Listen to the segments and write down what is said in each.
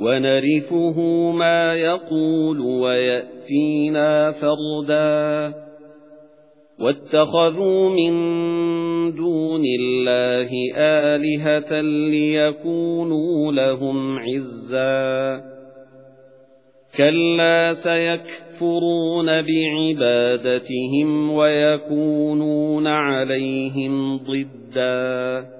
وَنَرِثُهُ مَا يَقُولُ وَيَأْتِينَا فَرْدًا. وَاتَّخَذُوا مِن دُونِ اللَّهِ آلِهَةً لِيَكُونُوا لَهُمْ عِزًّا. كَلَّا سَيَكْفُرُونَ بِعِبَادَتِهِمْ وَيَكُونُونَ عَلَيْهِمْ ضِدًّا.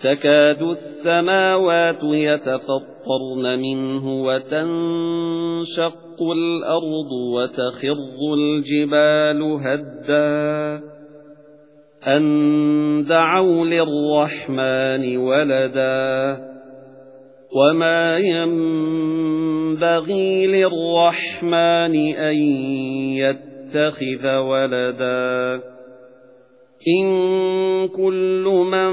تَكَادُ السَّمَاوَاتُ يَتَفَطَّرْنَ مِنْهُ وَتَنشَقُّ الْأَرْضُ وَتَخِرُّ الْجِبَالُ هَدًّا. أَن دَعَوْا لِلرَّحْمَنِ وَلَدًا. وَمَا يَنبَغِي لِلرَّحْمَنِ أَن يَتَّخِذَ وَلَدًا. إِن كُلُّ مَن